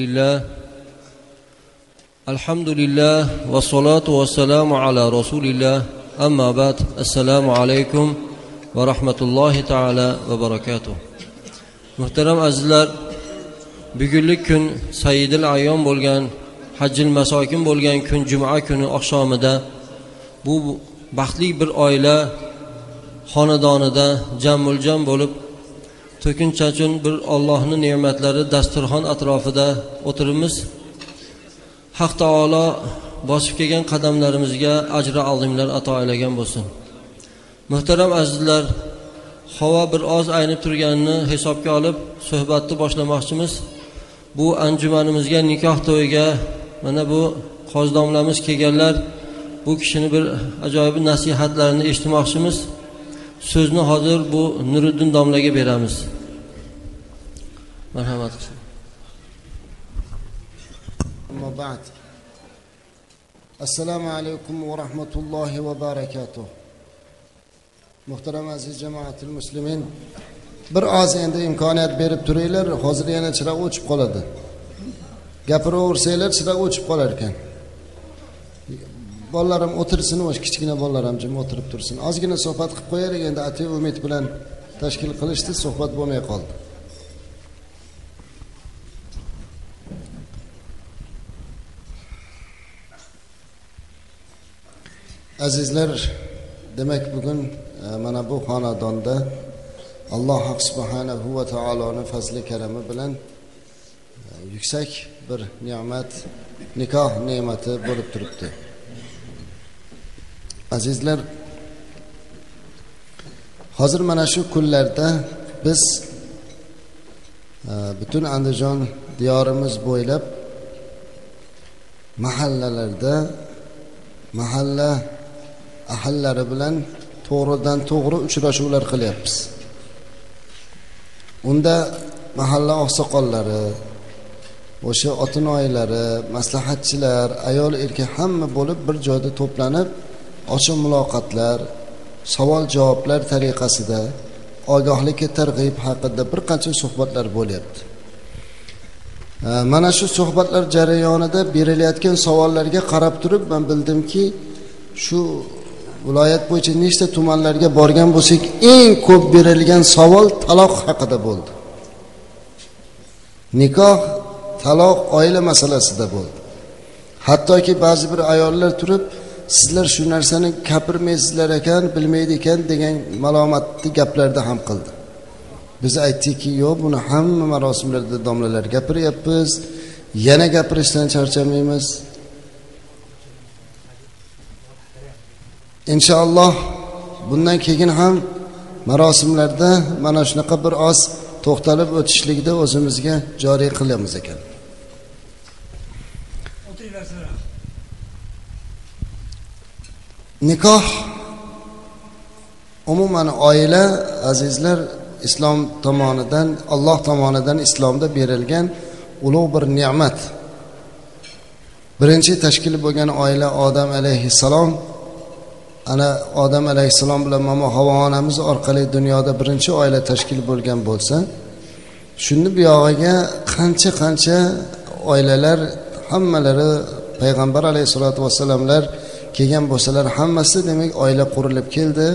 لله الحمد لله والصلاة والسلام على رسول الله أما بعد السلام عليكم ورحمة الله تعالى وبركاته muhtaram azizlar bugunlik kun sayidil ayyom bo'lgan hajjil masokin bo'lgan kun juma kuni oqshomida bu baxtli bir oila xonadonida jamuljam bo'lib to'kinchachun bir ollohni ne'matlari dasturxon atrofida o'tiribmiz. Haq taolo bosib kelgan qadamlarimizga ajri azimlar ato aylagan bo'lsin. Muhtaram azizlar havo bir oz aynib turganini hisobga olib suhbatni boshlamoqchimiz. Bu anjumanimizga nikoh to'yiga mana bu qozidomlamiz kelganlar bu kishini bir ajoyib nasihatlarini eshitmoqchimiz. so'zni hozir bu nuriddin domlaga beramiz marhamat أما بعد السلام عليكم ورحمة الله وبركاته muhtaram aziz jamoatil muslimin bir oz endi imkoniyat berib turinglar hozir yana chiroq o'chib qoladi gapiraversanglar chiroq o'chib qolar ekan bolalarim o'tirsin o'sha kichkina bolalar ham jim o'tirib tursin. Ozgina suhbat qilib qo'yaylik endi atay umid bilan tashkil qilishdi suhbat bo'lmay qoldi. Azizlar demak bugun e, mana bu xonadonda alloh subhanahu va taoloni fazli karami bilan e, yuksak bir ne'mat nikoh ne'mati bo'lib turibdi. Azizlar hozir mana shu kunlarda biz e, butun andijon diyorimiz bo'ylab mahallalarda mahalla ahallari bilan to'g'ridan to'g'ri uchrashuvlar qilyapmiz. Unda mahalla oqsoqollari o'sha otinoylari maslahatchilar ayol erkak hamma bo'lib bir joyda to'planib ochiq muloqotlar savol javoblar tariqasida ogohlikka targ'ib haqida bir qancha suhbatlar bo'lyapti. Mana shu suhbatlar jarayonida berilayotgan savollarga qarab turib man bildimki shu viloyat bo'yicha nechta tumanlarga borgan bo'lsak eng ko'p berilgan savol taloq haqida bo'ldi. Nikoh taloq oila masalasida bo'ldi. Hattoki ba'zi bir ayollar turib sizlar shu narsani gapirmaysizlar ekan bilmaydi ekan degan malomatli gaplarni ham qildi. Biz aytdikki yo'q buni hamma marosimlarda domlalar gapiryapmiz yana gapirishdan charchamaymiz. Inshaalloh bundan keyin ham marosimlarda mana shunaqa bir oz to'xtalib o'tishlikni o'zimizga joriy qilamiz ekan. Nikoh umuman oila azizlar islom tomonidan alloh tomonidan islomda berilgan ulug' bir ne'mat. Birinchi tashkil bo'lgan oila odam alayhissalom. Ana odam alayhissalom bilan momo havo onamiz orqali dunyoda birinchi oila tashkil bo'lgan bo'lsa shuni buyog'iga qancha qancha oilalar hammalari payg'ambar alayhissalotu vassalamlar kelgan bo'lsalar hammasi demak oila qurilib keldi.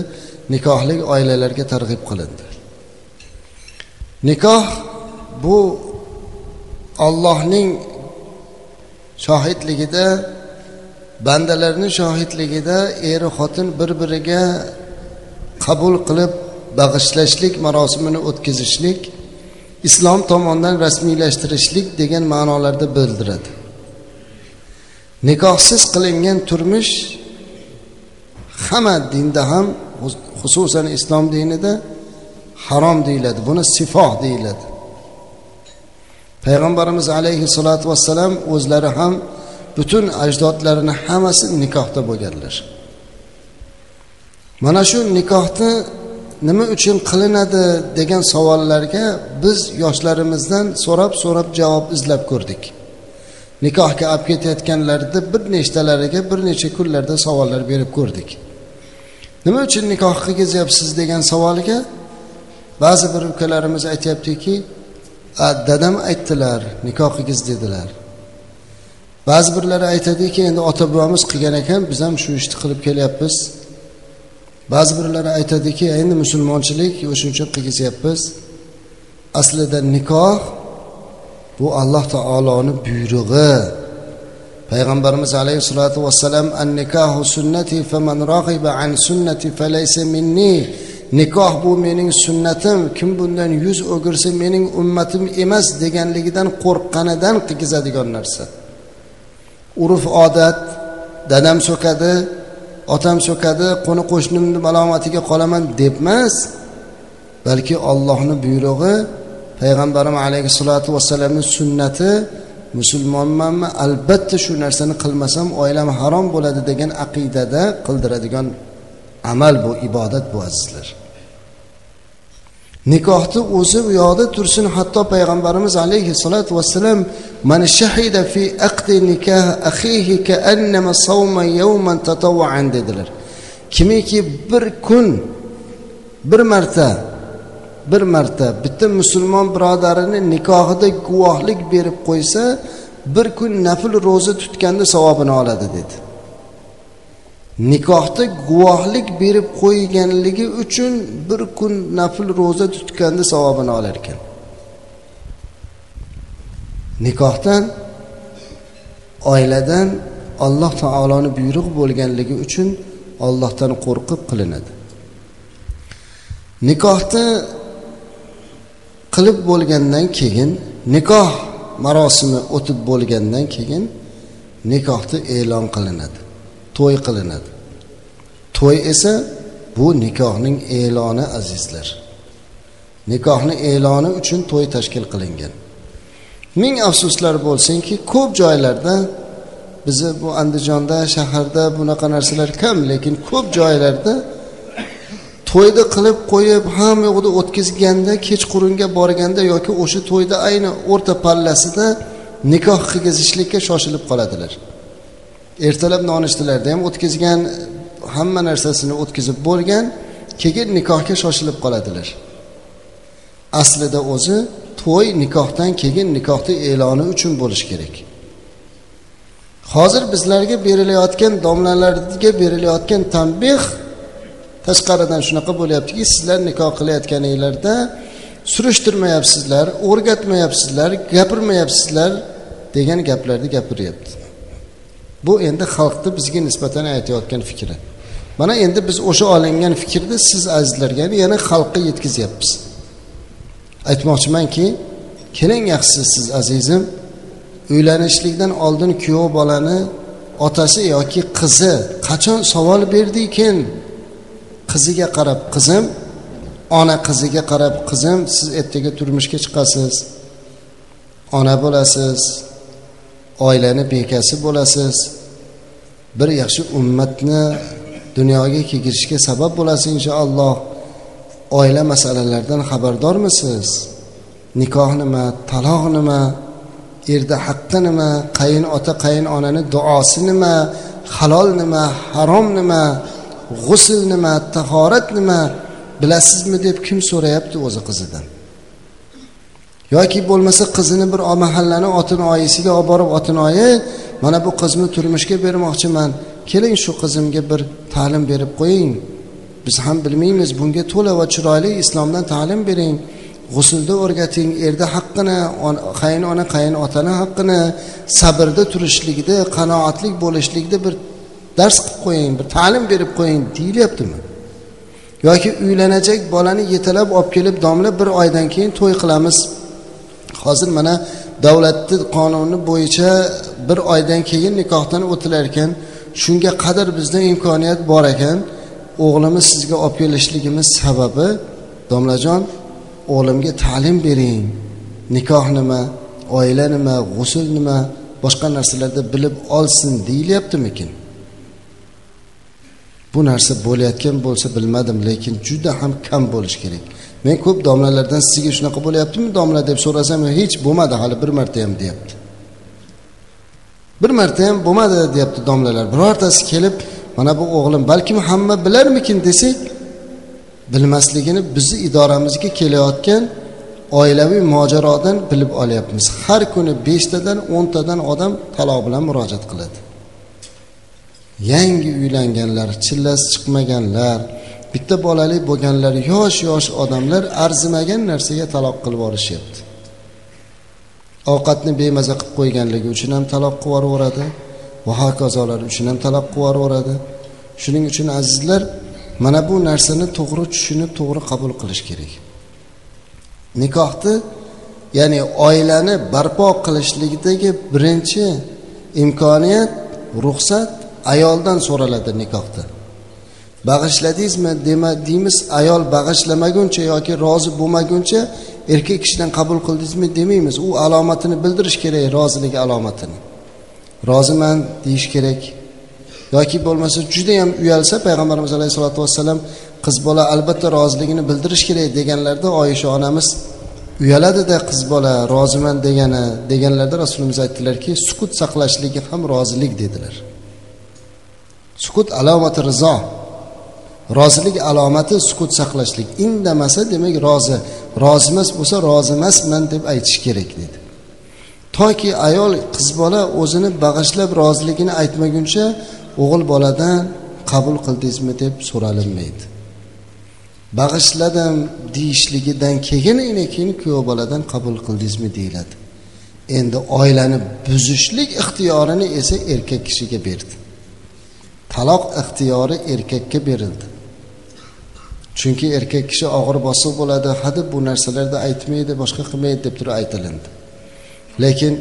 Nikohli oilalarga targ'ib qilindi. Nikoh bu ollohning shohidligida bandalarni shohidligida eri xotin bir biriga qabul qilib bag'ishlashlik marosimini o'tkazishlik islom tomonidan rasmiylashtirishlik degan ma'nolarda bildiradi. Nikohsiz qilingan turmush hamma dinda ham xususan islom dinida harom deyiladi. Buni sifoh deyiladi. Payg'ambarimiz alayhissalotu vassalam o'zlari ham butun ajdodlarini hammasi nikohda bo'lganlar. Mana shu nikohni nima uchun qilinadi degan savollarga biz yoshlarimizdan so'rab so'rab javob izlab ko'rdik. Nikohga olib ketayotganlarida bir nechtalariga bir necha kunlarda savollar berib ko'rdik. Nima uchun nikoh qilgizyapsiz degan savolga ba'zi bir ukalarimiz aytyaptiki dadam aytdilar nikoh qilgiz dedilar. Ba'zi birlari aytadiki endi ota bobomiz qilgan ekan biz ham shu ishni qilib kelyapmiz. Ba'zi birlari aytadiki endi musulmonchilik o'shaning uchun qilgizyapmiz. Aslida nikoh bu alloh taoloni buyrug'i. Payg'ambarimiz alayhissalotu vassalam an nikohu sunnati faman rag'iba an sunnati falaysa minni. Nikoh bu mening sunnatim kim bundan yuz o'girsa mening ummatim emas deganligidan qo'rqqanidan qilgizadigan narsa. Urf odat dadam so'kadi otam so'kadi qo'ni qo'shnimni malomatiga qolaman deb emas balki ollohni buyrug'i payg'ambarimiz alayhissalotu vassalamni sunnati musulmonmanmi? Albatta shu narsani qilmasam oilam harom bo'ladi degan aqidada qildiradigan amal bu ibodat bu azizlar. Nikohni o'zi u yoqda tursin hatto payg'ambarimiz alayhissalotu vassalam man shahida fi aqdi nikah axihi annama sawma yawman tatawwan dedilar. Kimiki bir kun bir marta bir marta bitta musulmon birodarini nikohida guvohlik berib qo'ysa bir kun nafl ro'za tutganda savobini oladi dedi. Nikohda guvohlik berib qo'yganligi uchun bir kun nafl ro'za tutganda savobini olar ekan. Nikohdan oiladan alloh taoloni buyrug'i bo'lganligi uchun ollohdan qo'rqib qilinadi. Nikohni qilib bo'lgandan keyin nikoh marosimi o'tib bo'lgandan keyin nikohni e'lon qilinadi to'y qilinadi. To'y esa bu nikohning e'loni azizlar. Nikohni e'loni uchun to'y tashkil qilingan. Ming afsuslar bo'lsinki ko'p joylarda bizni bu andijonda shaharda bunaqa narsalar kam lekin ko'p joylarda to'yni qilib qo'yib hamma yoqda o'tkazganda kechqurunga borganda yoki o'sha to'yda ayni o'rta pallasida nikoh qilgizishlikka shoshilib qoladilar. Ertalab nonushtalarda ham o'tkazgan hamma narsasini o'tkazib bo'lgan keyin nikohga shoshilib qoladilar. Aslida o'zi to'y nikohdan keyin nikohni e'loni uchun bo'lishi kerak. Hozir bizlarga berilayotgan domlalarga berilayotgan tanbeh tashqaridan shunaqa bo'lyaptiki sizlar nikoh qilayotganinglarda surishtirmayapsizlar o'rgatmayapsizlar gapirmayapsizlar degan gaplarni gapiryapti. Bu endi xalqni bizga nisbatan aytayotgan fikri mana endi biz o'sha olingan fikrni siz azizlarga yana xalqqa yetkazyapmiz. Aytmoqchimanki keling yaxshisi siz azizim uylanishlikdan oldin kuyov bolani otasi yoki qizi qachon savol berdikin qiziga qarab qizim ona qiziga qarab qizim siz ertaga turmushga chiqasiz. Ona bo'lasiz oilani bekasi bo'lasiz. Bir yaxshi ummatni dunyoga keltirishga sabab bo'lasiz inshaalloh. Oila masalalaridan xabardormisiz? Nikoh nima taloq nima erda haqqi nima qayin ota qayin onani duosi nima halol nima harom nima g'usl nima tahorat nima bilasizmi deb kim so'rayapti o'zi qizidan? Yoki bo'lmasa qizini bir mahallani otini oyisiga olib borib otini oyi mana bu qizni turmushga bermoqchiman keling shu qizimga bir ta'lim berib qo'ying. Biz ham bilmaymiz bunga to'la va chiroyli islomdan ta'lim bering. G'usulda o'rgating erda haqqini qayin ona qayin otani haqqini sabrda turishlikda qanoatlik bo'lishlikda bir dars qilib qo'ying bir ta'lim berib qo'ying deyilyaptimi? Yoki uylanajak bolani yetalab olib kelib domla bir oydan keyin to'y qilamiz. Hozir mana davlatni qonuni bo'yicha bir oydan keyin nikohdan o'tilar ekan shunga qadar bizda imkoniyat bor ekan. O'g'limiz sizga olib kelishligimiz sababi domlajon o'g'limga ta'lim bering. Nikoh nima oila nima g'usul nima boshqa narsalarda bilib olsin deyilyaptimikin? Bu narsa bo'layotgan bo'lsa bilmadim lekin juda ham kam bo'lishi kerak. Men ko'p domlalardan sizga shunaqa bo'lyaptimi domla deb so'rasam hech bo'lmadi hali bir marta ham deyapti. Bir marta ham bo'lmadi deyapti domlalar. Birortasi kelib mana bu o'g'lim balkim hamma bilarmikin desak bilmasligini bizni idoramizga kelayotgan oilaviy mojarodan bilib olyapmiz. Har kuni beshtadan o'ntadan odam taloq bilan murojaat qiladi. Yangi uylanganlar chillasi chiqmaganlar bitta bolali bo'lganlar yosh yosh odamlar arzimagan narsaga taloq qilib yuborishyapti ovqatni bemaza qilib qo'yganligi uchun ham taloq qilib yuboraveradi va hokazolar uchun ham taloq qilib yuboraveradi shuning uchun azizlar mana bu narsani to'g'ri tushunib to'g'ri qabul qilish kerak. Nikohni ya'ni oilani barpo qilishlikdagi birinchi imkoniyat ruxsat ayoldan so'raladi nikohda. Bag'ishladingizmi? Dema deymiz ayol bag'ishlamaguncha yoki rozi bo'lmaguncha erkak kishidan qabul qildingizmi demaymiz. U alomatini bildirish kerak rozilik alomatini. Roziman deyish kerak. Yoki bo'lmasa judayam uyalsa payg'ambarimiz alayhissalotu vassalam qiz bola albatta roziligini bildirish kerak deganlarida oyisha onamiz uyaladida qiz bola roziman degani deganlarda rasulimiz aytdilarki sukut saqlashligi ham rozilik dedilar. Sukut alomati rizo. Rozilik alomati sukut saqlashlik. Indamasa demak rozi. Rozi emas bo'lsa rozi emasman deb aytish kerak dedi. Toki ayol qiz bola o'zini bag'ishlab roziligini aytmaguncha o'g'il boladan qabul qildingizmi deb so'ralinmaydi. Bag'ishladim deyishligidan keyin keyin kuyov boladan qabul qildingizmi deyiladi. Endi oilani buzishlik ixtiyorini esa erkak kishiga berdi. Taloq ixtiyori erkakka berildi. Chunki erkak kishi og'ir bosiq bo'ladi hadeb bu narsalarda aytmaydi boshqa qilmaydi deb turib aytilindi. Lekin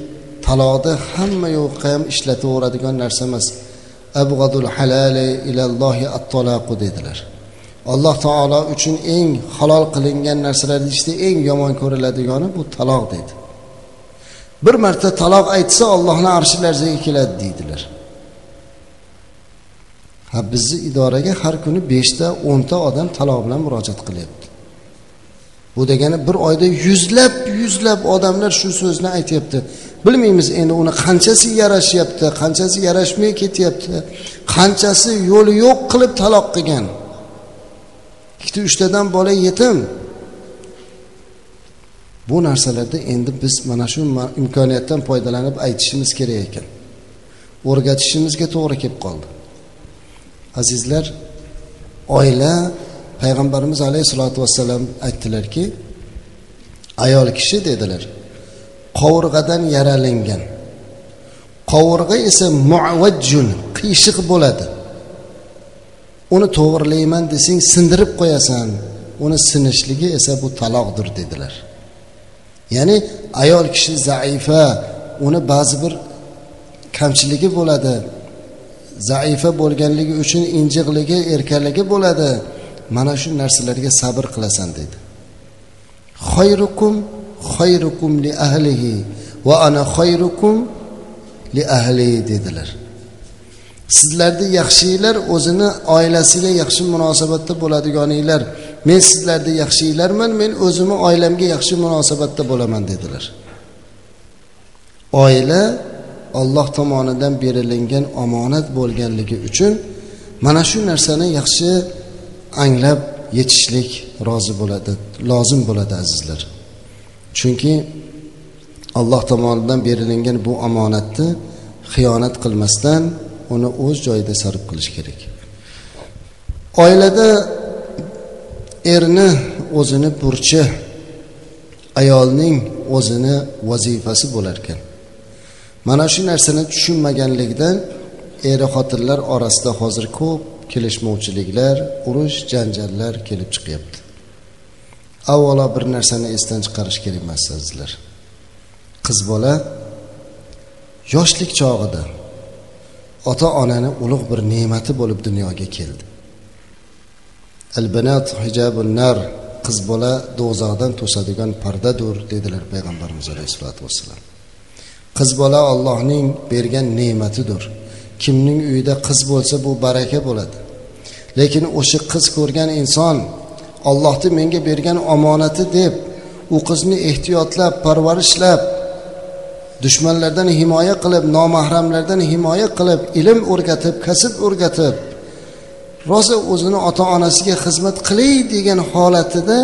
taloqni hamma yoqqa ham ishlataveradigan narsa emas. Abg'adul halali ilallohi attolaqu dedilar. Alloh taolo uchun eng halol qilingan narsalarni ichida eng yomon ko'riladigani bu taloq dedi. Bir marta taloq aytsa ollohni arshi larzaga keladi deydilar. Ha bizni idoraga har kuni beshta o'nta odam taloq bilan murojaat qilyapti. Bu degani bir oyda yuzlab yuzlab odamlar shu so'zni aytyapti. Bilmaymiz endi uni qanchasi yarashyapti qanchasi yarashmay ketyapti qanchasi yo'li yo'q qilib taloq qilgan. Ikkita uchtadan bola yetim. Bu narsalarda endi biz mana shu imkoniyatdan foydalanib aytishimiz kerak ekan. O'rgatishimizga to'g'ri kelib qoldi. Azizlar oila payg'ambarimiz alayhissalotu vassalam aytdilarki ayol kishi dedilar qovurg'adan yaralangan. Qovurg'a esa muvajjun qiyshiq bo'ladi. Uni to'g'irlayman desang sindirib qo'yasan uni sinishligi esa bu taloqdir dedilar. Ya'ni ayol kishi zaifa uni ba'zi bir kamchiligi bo'ladi zaifa bo'lganligi uchun injiqligi erkaligi bo'ladi. Mana shu narsalarga sabr qilasan dedi xayrukum xayrukum li ahlihi va ana xayrukum li ahli dedilar. Sizlarni yaxshilar o'zini oilasiga yaxshi munosabatda bo'ladiganinglar. Men sizlarni yaxshilarman men o'zimni oilamga yaxshi munosabatda bo'laman dedilar. Oila olloh tomonidan berilingan omonat bo'lganligi uchun mana shu narsani yaxshi anglab yetishlik rozi bo'ladi lozim bo'ladi azizlar. Chunki alloh tomonidan berilingan bu omonatni xiyonat qilmasdan uni o'z joyida sarf qilish kerak. Oilada erni o'zini burchi ayolning o'zini vazifasi bo'lar ekan mana shu narsani tushunmaganlikdan er xotinlar orasida hozir ko'p kelishmovchiliklar urush janjallar kelib chiqyapti. Avvalo bir narsani esdan chiqarish kerak emas azizlar. Qiz bola yoshlik chog'ida ota onani ulug' bir ne'mati bo'lib dunyoga keldi. Albanat hijabun nar qiz bola do'zaxdan to'sadigan pardadur dedilar payg'ambarimiz alayhissalotu vassalam. Qiz bola ollohning bergan ne'matidir. Kimning uyida qiz bo'lsa bu baraka bo'ladi. Lekin o'sha qiz ko'rgan inson ollohni menga bergan omonati deb u qizni ehtiyotlab parvarishlab dushmanlardan himoya qilib nomahramlardan himoya qilib ilm o'rgatib kasb o'rgatib rosa o'zini ota onasiga xizmat qilay degan holatida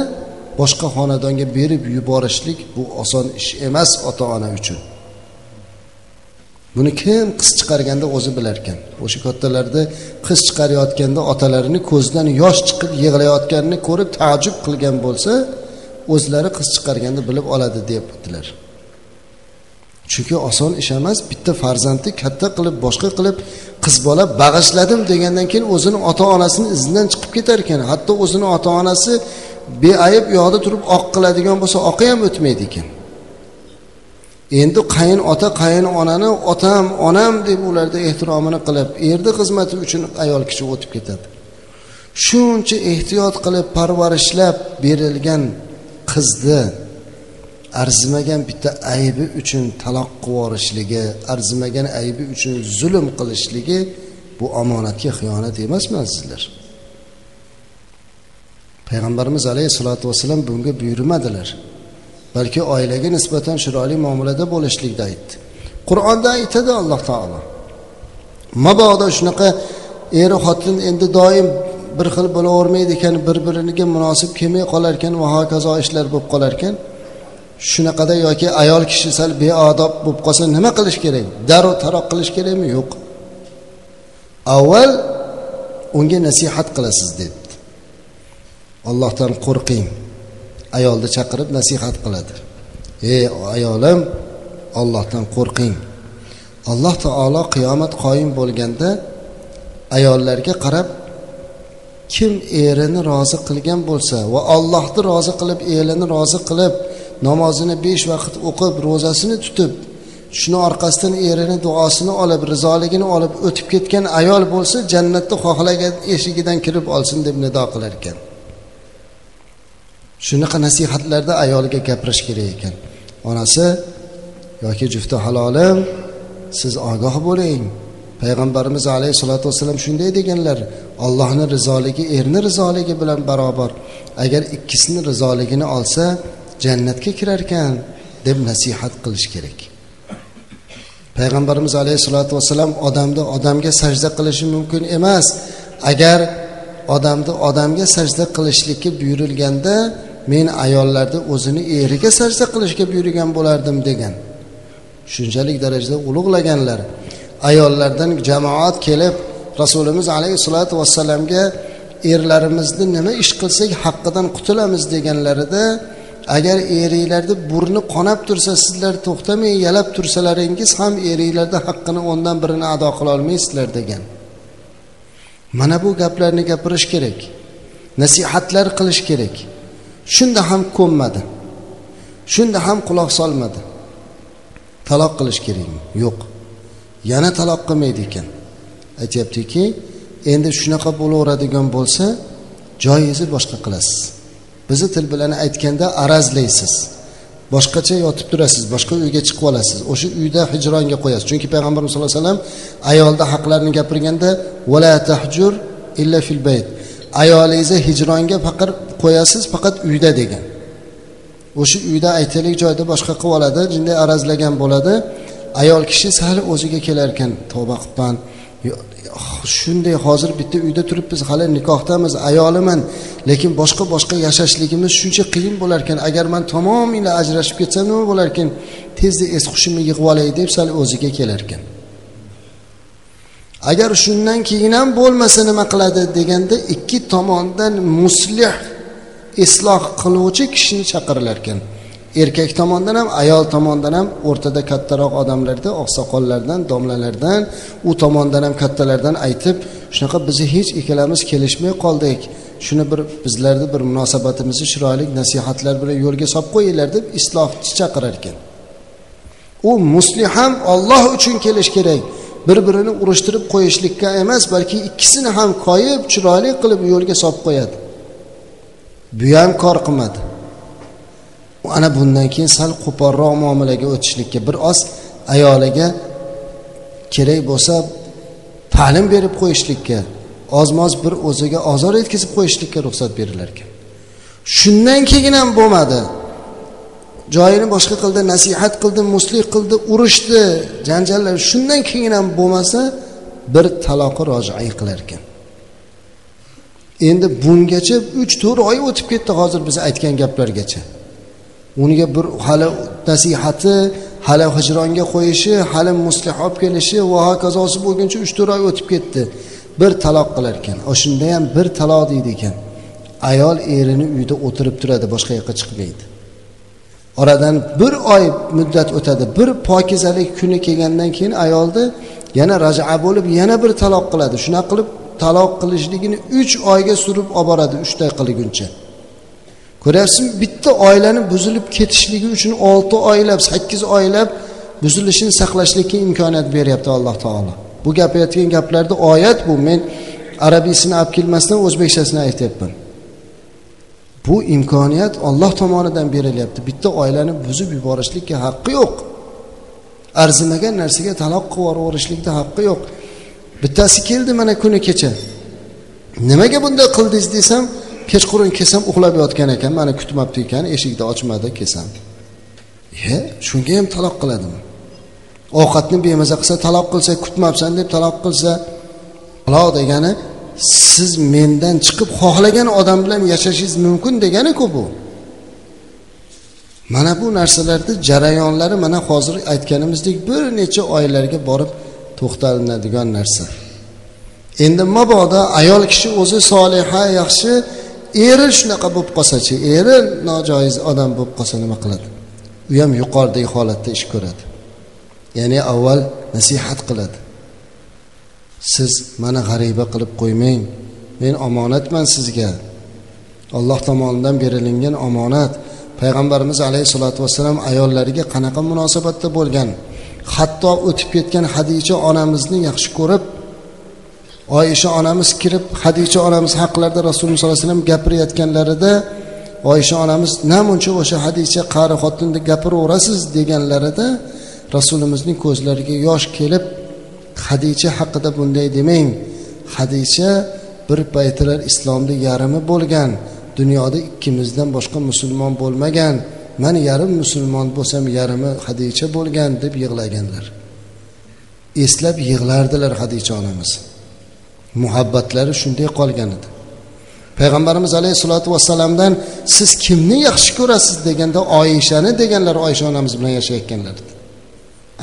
boshqa xonadonga berib yuborishlik bu oson ish emas ota ona uchun. Buni kim qiz chiqarganda o'zi bilar ekan. O'sha kattalarda qiz chiqarayotganda otalarini ko'zidan yosh chiqib yig'layotganini ko'rib taajjub qilgan bo'lsa o'zlari qiz chiqarganda bilib oladi deyaptilar chunki oson ish emas bitta farzandni katta qilib boshqa qilib qiz bola bag'ishladim degandan keyin o'zini ota onasini izidan chiqib ketar ekan. Hatto o'zini ota onasi beayb u yoqda turib oq qiladigan bo'lsa oqi ham o'tmaydi ekan. Endi qayin ota qayin onani otam onam deb ularda ehtiromini qilib erni xizmati uchun ayol kishi o'tib ketadi. Shuncha ehtiyot qilib parvarishlab berilgan qizni arzimagan bitta aybi uchun taloq qilib yuborishligi arzimagan aybi uchun zulm qilishligi bu omonatga xiyonat emasmi azizlar payg'ambarimiz alayhissalotu vassalam bunga buyurmadilar. Balki oilaga nisbatan chiroyli muomalada bo'lishlikni aytdi. Qur'onda aytadi alloh taolo mabodo shunaqa eri xotin endi doim bir xil bo'lavermaydi ekan bir biriga munosib kelmay qolar ekan va hokazo ishlar bo'lib qolar ekan. Shunaqada yoki ayol kishi sal beodob bo'lib qolsa nima qilish kerak? Darrov taroq qilish kerakmi? Yo'q. Avval unga nasihat qilasiz debdi ollohdan qo'rqing. Ayolni chaqirib nasihat qiladi. Ey ayolim ollohdan qo'rqing. Alloh taolo qiyomat qoyim bo'lganda ayollarga qarab kim erini rozi qilgan bo'lsa va ollohni rozi qilib elini rozi qilib namozini besh vaqt o'qib ro'zasini tutib shuni orqasidan erini duosini olib rizoligini olib o'tib ketgan ayol bo'lsa jannatni xohlagan eshigidan kirib olsin deb nido qilar ekan shunaqa nasihatlarda ayoliga gapirish kerak ekan. Onasi yoki jufti halolim siz ogoh bo'ling. Payg'ambarimiz alayhissalotu vassalam shunday deganlar allohni rizoligi erni rizoligi bilan barobar. Agar ikkisini rizoligini olsa jannatga kirar ekan deb nasihat qilish kerak. Payg'ambarimiz alayhissalotu vassalam odamni odamga sajda qilishi mumkin emas. Agar odamni odamga sajda qilishlikka buyurilganda men ayollarni o'zini eriga sajda qilishga buyurgan bo'lardim degan. Shunchalik darajada ulug'laganlar. Ayollardan jamoat kelib rasulimiz alayhissalotu vassalamga erlarimizni nima ish qilsak haqqidan qutulamiz deganlarida agar eringlarni burni qonab tursa sizlar to'xtamay yalab tursalaringiz ham eringlarni haqqini o'ndan birini ado qilolmaysizlar degan. Mana bu gaplarni gapirish kerak. Nasihatlar qilish kerak. Shunda ham ko'nmadi. Shunda ham quloq solmadi. Taloq qilish kerakmi? Yo'q. Yana taloq qilmaydi ekan. Aytyaptiki endi shunaqa bo'laveradigan bo'lsa joizi boshqa qilasiz. Bizni til bilan aytganda arazlaysiz. Boshqacha yotib turasiz boshqa uyga chiqib olasiz. O'sha uyda hijronga qo'yasiz. Chunki payg'ambarimiz sallallohu alayhi vasallam ayolni haqlarini gapirganda vala tahjur illa fil bayt. Ayolingizni hijronga faqat qo'yasiz faqat uyda degan. O'sha uyda aytaylik joyda boshqa qilib oladi shunday arazlagan bo'ladi. Ayol kishi sal o'ziga kelar ekan tavba qilibman. Shunday hozir bitta uyda turibmiz hali nikohdamiz ayoliman. Lekin boshqa boshqa yashashligimiz shuncha qiyin bo'lar ekan agar man tamomila ajrashib ketsam nima bo'lar ekan tezda es hushimni yig'ib olay deb sal o'ziga kelar ekan agar shundan keyin ham bo'lmasa nima qiladi deganda ikki tomondan muslih isloh qiluvchi kishini chaqirilar ekan. Erkak tomondan ham ayol tomondan ham o'rtada kattaroq odamlarda oqsoqollardan domlalardan u tomondan ham kattalardan aytib shunaqa bizni hech ikkalamiz kelishmay qoldik. Shuni bir bizlarni bir munosabatimizni chiroyli nasihatlar bilan yo'lga solib qo'yinglar deb islohchi chaqirar ekan. U muslih ham olloh uchun kelish kerak. Bir birini urushtirib qo'yishlikka emas balki ikkisini ham koyib chiroyli qilib yo'lga solib qo'yadi. Bu ham kor qilmadi. Ana bundan keyin sal qo'polroq muomalaga o'tishlikka bir oz ayoliga kerak bo'lsa ta'lim berib qo'yishlikka ozmoz bir o'ziga ozor yetkazib qo'yishlikka ruxsat berilar ekan. Shundan keyin ham bo'lmadi. Joyini boshqa qildi nasihat qildi muslih qildi urushdi janjallar. Shundan keyin ham bo'lmasa bir taloqi rojai qilar ekan. Endi bungacha uch to'rt oy o'tib ketdi hozir biz aytgan gaplargacha. Uniga bir hali nasihati hali hijronga qo'yishi hali muslih olib kelishi va hokazosi bo'lguncha uch to'rt oy o'tib ketdi. Bir taloq qilar ekan. Shunda ham bir taloq deydi ekan. Ayol erini uyda o'tirib turadi boshqa yoqqa chiqmaydi. Oradan bir oy muddat o'tadi. Bir pokizalik kuni kelgandan keyin ayolni yana raja bo'lib yana bir taloq qiladi. Shunaqa qilib taloq qilishligini uch oyga surib olib boradi uchta qilguncha ko'ryapsizmi? Bitta oilani buzilib ketishligi uchun olti oylab sakkiz oylab buzilishini saqlashlikka imkoniyat beryapti alloh taolo. Bu gapirayotgan gaplarda oyat bu. Men arabiysini olib kelmasdan o'zbekchasini aytyapman. Bu imkoniyat olloh tomonidan berilyapti. Bitta oilani buzib yuborishlikka haqqi yo'q. Arzimagan narsaga taloq qilib yuborishlikni haqqi yo'q. Bittasi keldi mana kuni kecha. Nimaga bunday qildingiz desam kechqurun kelsam uxlab yotgan ekan mani kutmabdi ekan eshikni ochmadi kelsam e shunga ham taloq qiladimi? Ovqatni bemaza qilsa taloq qilsa kutmabsan deb taloq qilsa taloq degani siz mendan chiqib xohlagan odam bilan yashashingiz mumkin deganiku bu. Mana bu narsalarni jarayonlari mana hozir aytganimizdek bir necha oylarga borib to'xtalinadigan narsa. Endi mabodo ayol kishi o'zi soliha yaxshi eri shunaqa bo'lib qolsachi eri nojoiz odam bo'lib qolsa nima qiladi? U ham yuqoridagi holatda ish ko'radi. Ya'ni avval nasihat qiladi. Siz mani g'ariba qilib qo'ymang men omonatman sizga. Alloh tomonidan berilingan omonat. Payg'ambarimiz alayhissalotu vassalam ayollariga qanaqa munosabatda bo'lgan? Hatto o'tib ketgan hadicha onamizni yaxshi ko'rib oysha onamiz kirib hadicha onamiz haqlarida rasululloh sollallohu alayhi vasallam gapirayotganlarida oysha onamiz namuncha o'sha hadicha qari xotinni gapiraverasiz? deganlarida rasulimizning ko'zlariga yosh kelib hadicha haqida bunday demang. Hadicha bir paytlar islomni yarimi bo'lgan dunyoda ikkimizdan boshqa musulmon bo'lmagan. Man yarim musulmon bo'lsam yarimi hadicha bo'lgan deb yig'laganlar. Eslab yig'lardilar hadicha onamiz. Muhabbatlari shunday qolgan edi. Payg'ambarimiz alayhissalotu vassalamdan siz kimni yaxshi ko'rasiz? deganda oyishani deganlar oysha onamiz bilan yashayotganlar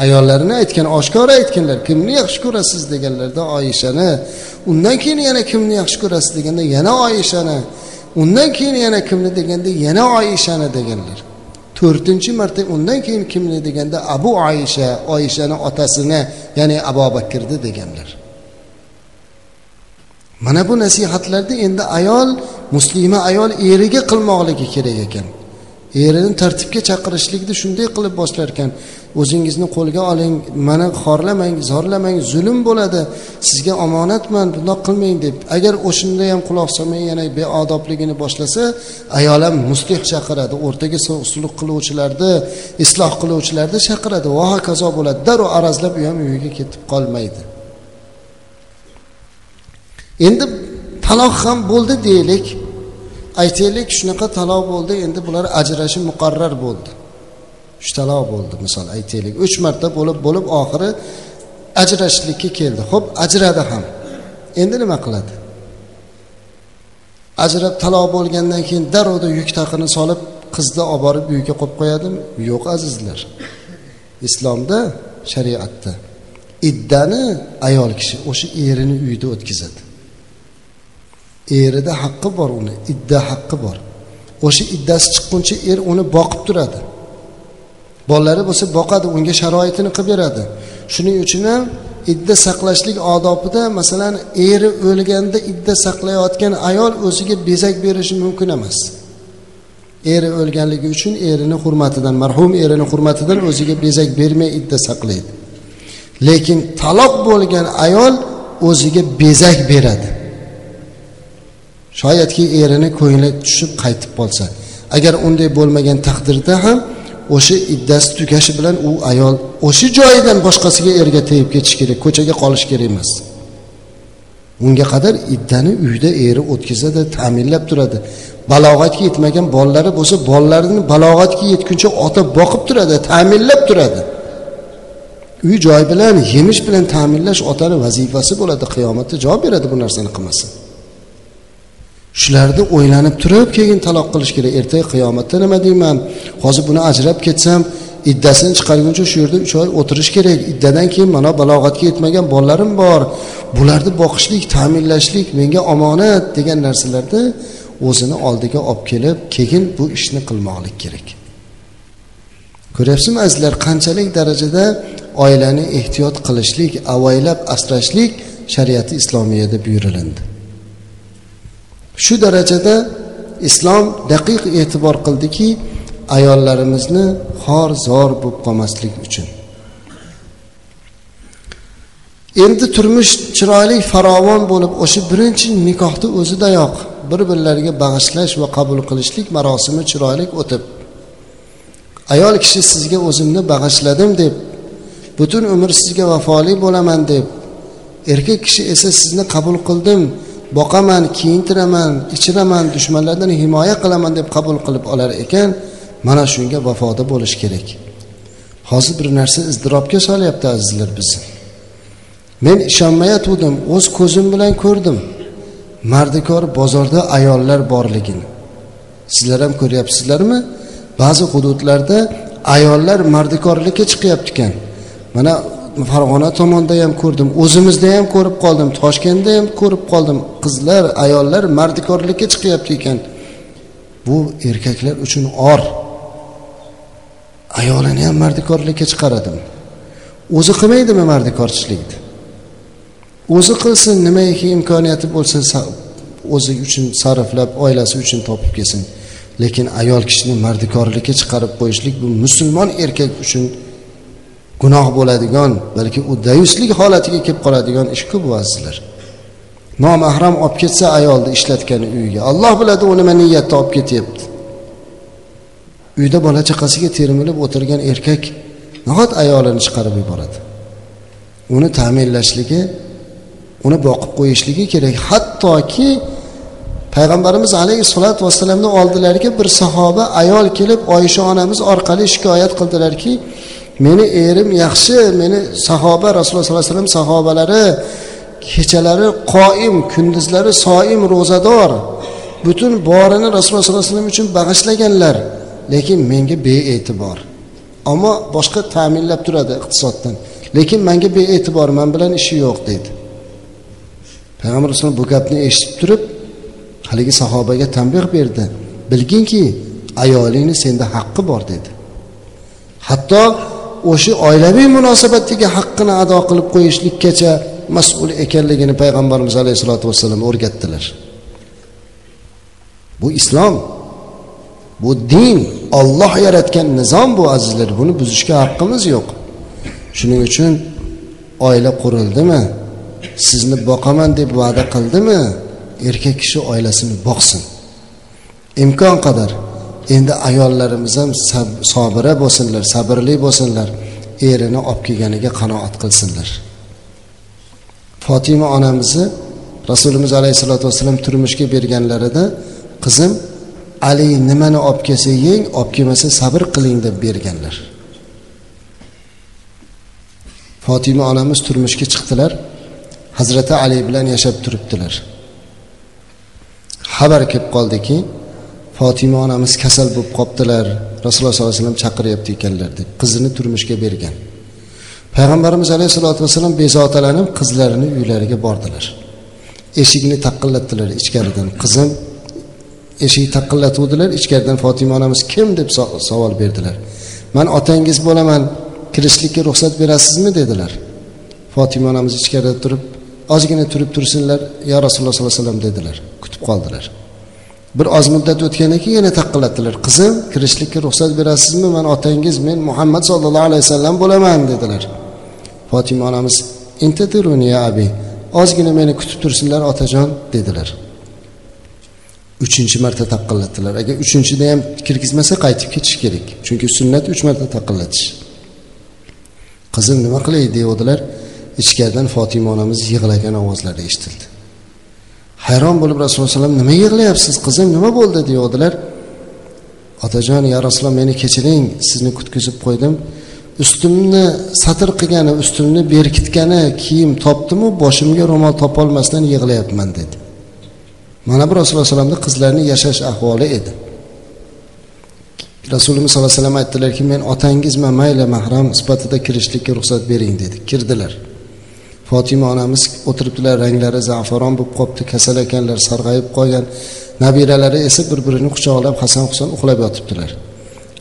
ayollarini aytgan oshkora aytganlar kimni yaxshi ko'rasiz? deganlarda oyishani. Undan keyin yana kimni yaxshi ko'rasiz? deganda yana oyishani. Undan keyin yana kimni? deganda yana oyishani deganlar. To'rtinchi marta undan keyin kimni deganda abu oyisha oyishani otasini ya'ni abu bakrni deganlar. Mana bu nasihatlarni endi ayol muslima ayol eriga qilmoqligi kerak ekan. Erini tartibga chaqirishlikni shunday qilib boshlar ekan o'zingizni qo'lga oling mani xorlamang zorlamang zulm bo'ladi. Sizga omonatman bundoq qilmang deb. Agar o'shanda ham quloq solmay yana beodobligini boshlasa ayol ham muslih chaqiradi. O'rtaga sulh qiluvchilarni isloh qiluvchilarni chaqiradi. Va hokazo bo'ladi. Darrov arazlab u ham uyiga ketib qolmaydi. Endi taloq ham bo'ldi deylik. Aytaylik shunaqa taloq bo'ldi. Endi bular ajrashi muqarrar bo'ldi. Uch taloq bo'ldi misol aytaylik. Uch marta bo'lib bo'lib oxiri ajrashishlikka keldi. Ho'p ajradi ham. Endi nima qiladi? Ajrab taloq bo'lgandan keyin darrovda yuk taqini solib qizni olib borib uyga qo'yib qo'yadimi yo'q azizlar. Islomda shariatda iddani ayol kishi o'sha erini uyida o'tkazadi. Erida haqqi bor uni idda haqqi bor. O'sha iddasi chiqquncha er uni boqib turadi. Bolalari bo'lsa boqadi unga sharoitini qilib beradi. Shuning uchun ham idda saqlashlik odobida masalan eri o'lganda idda saqlayotgan ayol o'ziga bezak berishi mumkin emas. Eri o'lganligi uchun erini hurmatidan marhum erini hurmatidan o'ziga bezak bermay idda saqlaydi. Lekin taloq bo'lgan ayol o'ziga bezak beradi. Shoyatki erini ko'ngli tushib qaytib qolsa. Agar unday bo'lmagan taqdirda ham o'sha iddasi tugashi bilan u ayol o'sha joyidan boshqasiga erga tegib ketishi kerak ko'chaga qolish kerak emas. Unga qadar iddani uyda eri o'tkazadi ta'minlab turadi. Balog'atga yetmagan bolalari bo'lsa bolalarini balog'atga yetguncha ota boqib turadi ta'minlab turadi. Uy joy bilan yemish bilan ta'minlash otani vazifasi bo'ladi qiyomatda javob beradi bu narsani qilmasa. Shularni o'ylanib turib keyin taloq qilish kerak. Ertaga qiyomatda nima deyman? Hozir buni ajrab ketsam iddasini chiqarguncha shu yerda uch oy o'tirish kerak. Iddadan keyin mana balog'atga yetmagan bolalarim bor. Bularni boqishlik ta'minlashlik menga omonat degan narsalarda o'zini oldiga olib kelib keyin bu ishni qilmoqlik kerak. Ko'ryapsizmi azizlar? Qanchalik darajada oilani ehtiyot qilishlik avaylab asrashlik shariati islomiyada buyurilindi. Shu darajada islom daqiq e'tibor qildiki ayollarimizni xor zor bo'lib qolmaslik uchun. Endi turmush chiroyli farovon bo'lib o'sha birinchi nikohni o'zidayoq bir birlariga bag'ishlash va qabul qilishlik marosimi chiroyli o'tib ayol kishi sizga o'zimni bag'ishladim deb butun umr sizga vafoli bo'laman deb erkak kishi esa sizni qabul qildim boqaman kiyintiraman ichiraman dushmanlardan himoya qilaman deb qabul qilib olar ekan mana shunga vafoda bo'lish kerak. Hozir bir narsa izdirobga solyapti azizlar bizni men ishonmayotgandim o'z ko'zim bilan ko'rdim. Mardikor bozorda ayollar borligini. Sizlar ham ko'ryapsizlarmi? Ba'zi hududlarda ayollar mardikorlikka chiqyapti ekan. Mana farg'ona tomonda ham ko'rdim o'zimizda ham ko'rib qoldim toshkentda ham ko'rib qoldim. Qizlar ayollar mardikorlikka chiqyapti ekan. Bu erkaklar uchun or. Ayolini ham mardikorlikka chiqaradimi o'zi qilmaydimi mardikorchilikni? O'zi qilsin nimaiki imkoniyati bo'lsa o'zi uchun sarflab oilasi uchun topib kelsin. Lekin ayol kishini mardikorlikka chiqarib qo'yishlik bu musulmon erkak uchun gunoh bo'ladigan balki u dayuslik holatiga kelib qoladigan ish ku bu azizlar. Nomahram olib ketsa ayolni ishlatgani uyiga. Alloh biladi u nima niyatda olib ketyapti. Uyda bola chaqasiga termilib o'tirgan erkak nahot ayolini chiqarib yuboradi. Uni ta'minlashligi uni boqib qo'yishligi kerak. Hattoki payg'ambarimiz alayhissalotu vassalamni oldilariga bir sahoba ayol kelib oysha onamiz orqali shikoyat qildilarki meni erim yaxshi meni sahoba rasululloh sollallohu alayhi vasallam sahobalari kechalari qoim kunduzlari soim ro'zador. Butun borini rasululloh sollallohu alayhi vasallam uchun bag'ishlaganlar. Lekin menga bee'tibor. Ammo boshqa ta'minlab turadi iqtisoddan. Lekin menga bee'tibor man bilan ishi yo'q deydi payg'ambar alayhisalom bu gapni eshitib turib haligi sahobaga tanbeh berdi. Bilginki ayolingni senda haqqi bor dedi. Hatto o'sha oilaviy munosabatdagi haqqini ado qilib qo'yishlikkacha mas'ul ekanligini payg'ambarimiz alayhissalotu vassalam o'rgatdilar. Bu islom bu din olloh yaratgan nizom bu azizlar. Buni buzishga haqqimiz yo'q. Shuning uchun oila qurildimi? Sizni boqaman deb va'da qildimi? Erkak kishi oilasini boqsin. Imkon qadar endi ayollarimiz ham sobira bo'lsinlar sabrli bo'lsinlar. Erini olib kelganiga qanoat qilsinlar. Fotima onamizni rasulimiz alayhissalotu vassalam turmushga berganlarida qizim ali nimani olib kelsa yeng olib kelmasa sabr qiling deb berganlar. Fotima onamiz turmushga chiqdilar. Hazrati ali bilan yashab turibdilar. Xabar kelib qoldiki fotima onamiz kasal bo'lib qolibdilar rasululloh sollallohu alayhi vasallam chaqiryapti ekanlar deb qizini turmushga bergan. Payg'ambarimiz alayhissalotu vassalam bezovtalanib qizlarini uylariga bordilar. Eshikni taqillatdilar ichkaridan. Qizim eshikni taqillatuvdilar ichkaridan fotima onamiz kim deb savol berdilar. Man otangiz bo'laman kirishlikka ruxsat berasizmi dedilar. Fotima onamiz ichkarida turib ozgina turib tursinlar yo rasululloh sollallohu alayhi vasallam dedilar. Kutib qoldilar. Bir oz muddat o'tgandan keyin yana taqillatdilar. Qizim kirishlikka ruxsat berasizmi? Man otangiz men muhammad sollallohu alayhi vasallam bo'laman dedilar. Fotima onamiz ya abi ozgina meni kutib tursinlar otajon dedilar. Uchinchi marta taqillatdilar. Agar uchinchida ham kirgizmasa qaytib ketish kerak chunki sunnat uch marta taqillatish. Qizim nima qilay? deyavdilar ichkaridan fotima onamiz yig'lagan ovozlari eshitildi. Hayron bo'lib rasululloh alayhi vasallam nima yig'layapsiz qizim? Nima bo'ldi? deyavdilar otajon ya rasululloh meni kechiring sizni kutkizib qo'ydim. Ustimni satr qilgani ustimni berkitgani kiyim topdimu boshimga ro'mol topolmasdan yig'layapman dedi. Mana bu rasululloh alayhi vasallamni qizlarini yashash ahvoli edi. Rasulimiz sallallohu alayhi vasallam aytdilarki men otangizman mayli mahram sifatida kirishlikka ruxsat bering dedi. Kirdilar. Fotima onamiz o'tiribdilar ranglari zafaron bo'lib qolibdi kasal ekanlar sarg'ayib qolgan. Nabiralari esa bir birini quchoqlab hasan husan uxlab yotibdilar.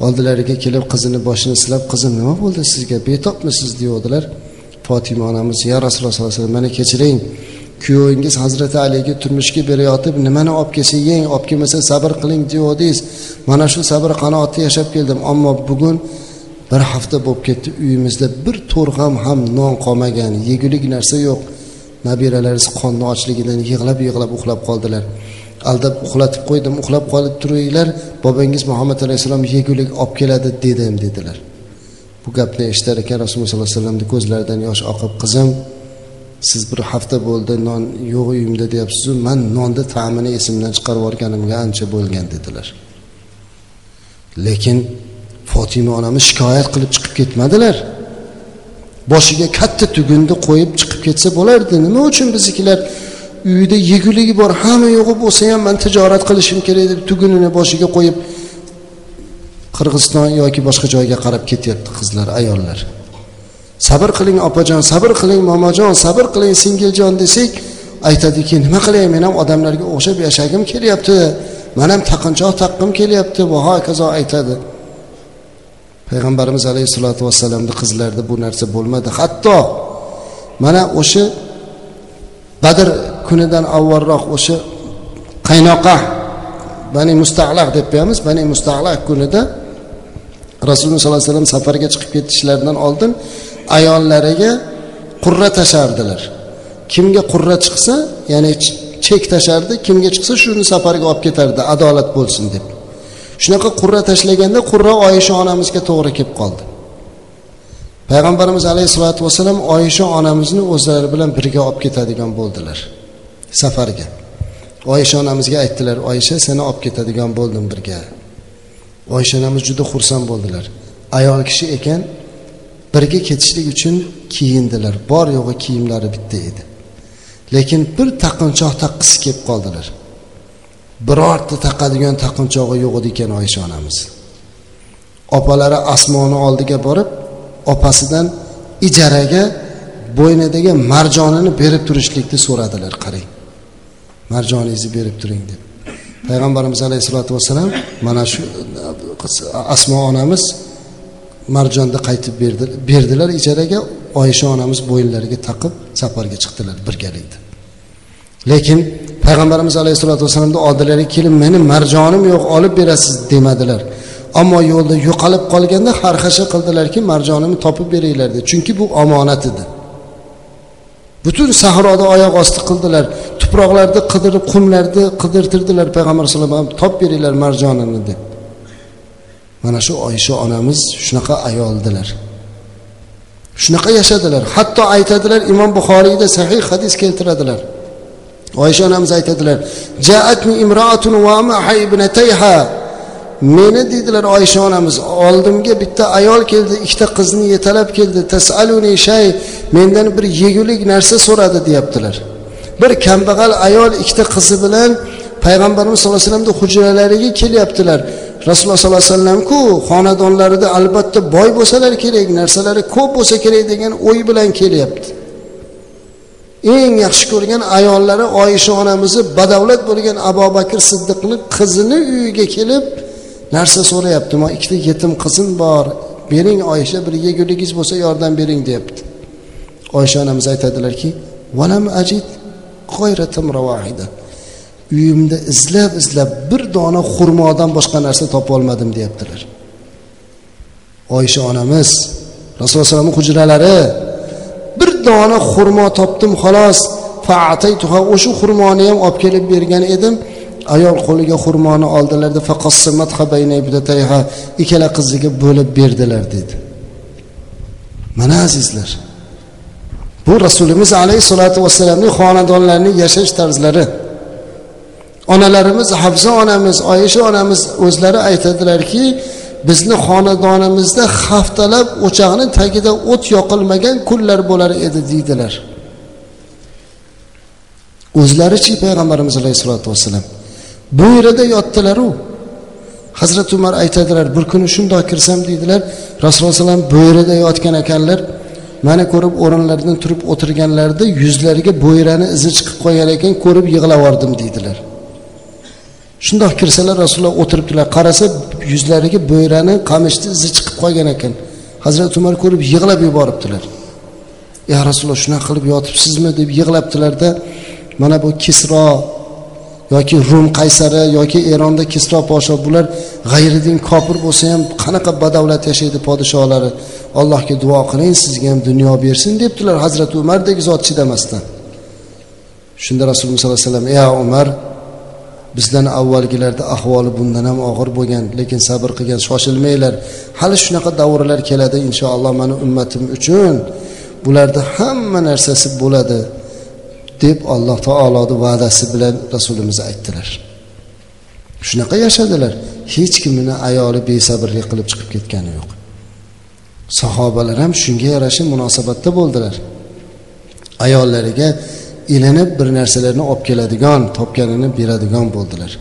Oldilariga kelib qizini boshini silab qizim nima bo'ldi sizga? Betobmisiz? deyavdilar fotima onamiz ya rasululloh sollallohu alayhi vasallam mani kechiring. Kuyovingiz hazrati aliga turmushga berayotib nimani olib kelsa yeng olib kelmasa sabr qiling deyavdingiz mana shu sabr qanoatda yashab keldim. Ammo bugun bir hafta bo'lib ketdi uyimizda. Bir to'rg'am ham non qolmagan yegulik narsa yo'q. Nabiralaringiz qonni ochligidan yig'lab yig'lab uxlab qoldilar. Aldab uxlatib qo'ydim uxlab qolib turinglar. Bobangiz muhammad alayhissalom yegulik olib keladi dedim dedilar. Bu gapni eshitar ekan rasululloh sollallohu alayhi vasallamni ko'zlaridan yosh oqib qizim siz bir hafta bo'ldi non yo'q uyimda deyapsizu. Man nonni ta'mini esimdan chiqarib yuborganimga ancha bo'lgan dedilar. Lekin fotima onamiz shikoyat qilib chiqib ketmadilar. Boshiga katta tugunni qo'yib chiqib ketsa bo'lardi. Nima uchun biznikilar uyida yeguligi bor hamma yo'g'i bo'lsa ham man tijorat qilishim kerak deb tugunini boshiga qo'yib qirg'iziston yoki boshqa joyga qarab ketyapti qizlar ayollar. Sabr qiling opajon sabr qiling momajon sabr qiling singiljon desak aytadiki nima qilay men ham odamlarga o'xshab yashagim kelyapti. Man ham taqinchoq taqqim kelyapti va hokazo aytadi. Payg'ambarimiz alayhissalotu vassalamni qizlarida bu narsa bo'lmadi. Hatto mana o'sha badr kunidan avvalroq o'sha qaynoqa bani mustaqlaq deb qo'yamiz bani mustaqlaq kunida rasululloh sollallohu alayhi vasallam safarga chiqib ketishlaridan oldin ayollariga qurra tashardilar. Kimga qurra chiqsa ya'ni chek tashardi kimga chiqsa shuni safarga olib ketardi adolat bo'lsin deb. Shunaqa qurra tashlaganda qurra oyisha onamizga to'g'ri kelib qoldi. Payg'ambarimiz alayhissalotu vassalam oyisha onamizni o'zlari bilan birga olib ketadigan bo'ldilar safarga. Oyisha onamizga aytdilar oyisha seni olib ketadigan bo'ldim birga. Oyisha onamiz juda xursand bo'ldilar. Ayol kishi ekan birga ketishlik uchun kiyindilar. Bor yo'g'i kiyimlari bitta edi. Lekin bir taqinchoq taqqisi kelib qoldilar. Birorta taqadigan taqinchog'i yo'q edi ekan oysha onamiz. Opalari asmoni oldiga borib opasidan ijaraga bo'ynidagi marjonini berib turishlikni so'radilar qarang. Marjoningizni berib turing deb. Payg'ambarimiz alayhissalotu vassalam mana shu asmo onamiz marjonni qaytib berdi berdilar ijaraga oyisha onamiz bo'yinlariga taqib safarga chiqdilar birgalikda. Lekin payg'ambarimiz alayhissalotu vassalamni oldilariga kelib meni marjonim yo'q olib berasiz demadilar. Ammo yo'lda yo'qolib qolganda xarxasha qildilarki marjonimni topib beringlar dedi. Chunki bu omonat edi. Butun sahroda oyoq osti qildilar. Tuproqlarda qidirib qumlarni qidirtirdilar. Payg'ambar alayhisalom topib beringlar marjonini deb mana shu oysha onamiz shunaqa ayoldilar. Shunaqa yashadilar. Hatto aytadilar imom buxoriyda sahih hadis keltiradilar. Oysha onamiz aytadilar jaatni imroatun va ibnatayha. Meni deydilar oysha onamiz oldimga bitta ayol keldi ikkita qizni yetalab keldi. Tasaluni shay mendan bir yegulik narsa so'radi deyaptilar. Bir kambag'al ayol ikkita qizi bilan payg'ambarimiz sallallohu alayhi vasallamni hujralariga kelyaptilar. Rasululloh sollallohu alayhi vasallamku xonadonlarida albatta boy bo'lsalar kerak narsalari ko'p bo'lsa kerak degan o'y bilan kelyapti. Eng yaxshi ko'rgan ayollari oyisha onamizni badavlat bo'lgan abu bakr siddiqni qizini uyiga kelib narsa so'rayapti man ikkita yetim qizim bor bering oyisha bir yeguligingiz bo'lsa yordam bering deyapti oysha onamiz aytadilarki valam ajid uyimda izlab izlab bir dona xurmodan boshqa narsa topolmadim deyaptilar oysha onamiz rasululloh alayhivasallamni hujralari dona xurmo topdim xolos. O'sha xurmoni ham olib kelib bergan edim. Ayol qo'liga xurmoni oldilarda ikkala qiziga bo'lib berdilar dedi. Mana azizlar bu rasulimiz alayhissalotu vassalamning xonadonlarini yashash tarzlari. Onalarimiz hafza onamiz oyisha onamiz o'zlari aytadilarki bizni xonadonimizda haftalab o'choqni tagida o't yoqilmagan kunlar bo'lar edi deydilar. O'zlarichi payg'ambarimiz alayhissalotu vassalam? Bu yerda yotdilaru. Hazrati umar aytadilar bir kuni shundoq kirsam deydilar. Rasululloh alayhivasallam bo'yrada yotgan ekanlar mani ko'rib o'rinlaridan turib o'tirganlarida yuzlariga bo'yrani izi chiqib qolgan ekan ko'rib yig'lab yubordim deydilar. Shundoq kirsalar rasululloh o'tiribdilar qarasa yuzlariga bo'yrani qamishni izi chiqib qolgan ekan. Hazrati umar ko'rib yig'lab yuboribdilar. Ya rasululloh shunaqa qilib yotibsizmi? deb yig'labdilarda mana bu kisro yoki rum qaysari yoki eronda kisro podsho bular g'ayridin kofir bo'lsa ham qanaqa badavlat yashaydi podsholari? Allohga duo qiling sizga ham dunyo bersin debdilar hazrati umardek zot chidamasdan. Shunda rasululloh sollallohu alayhi vasallam ey umar bizdan avvalgilarda ahvoli bundan ham og'ir bo'lgan lekin sabr qilgan shoshilmanglar. Hali shunaqa davrlar keladi inshaalloh mani ummatim uchun bularda hamma narsasi bo'ladi deb alloh taoloni va'dasi bilan rasulimiz aytdilar. Shunaqa yashadilar. Hech kimini ayoli besabrlik qilib chiqib ketgani yo'q. Sahobalar ham shunga yarasha munosabatda bo'ldilar. Ayollariga ilinib bir narsalarni olib keladigan topganini beradigan bo'ldilar.